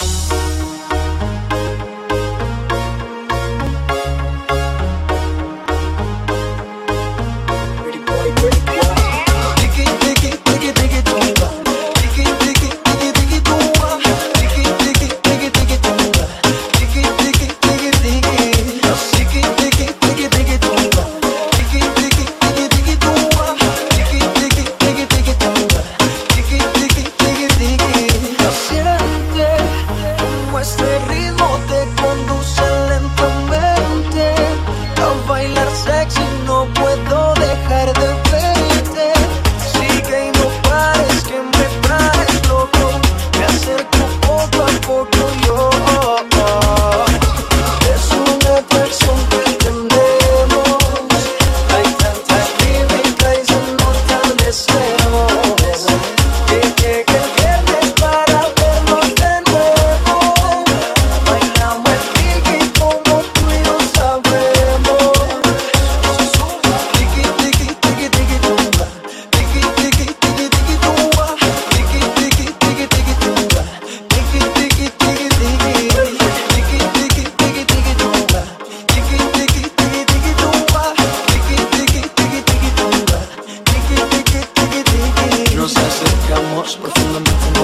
Nos acercamos, profundamente nos miramos, con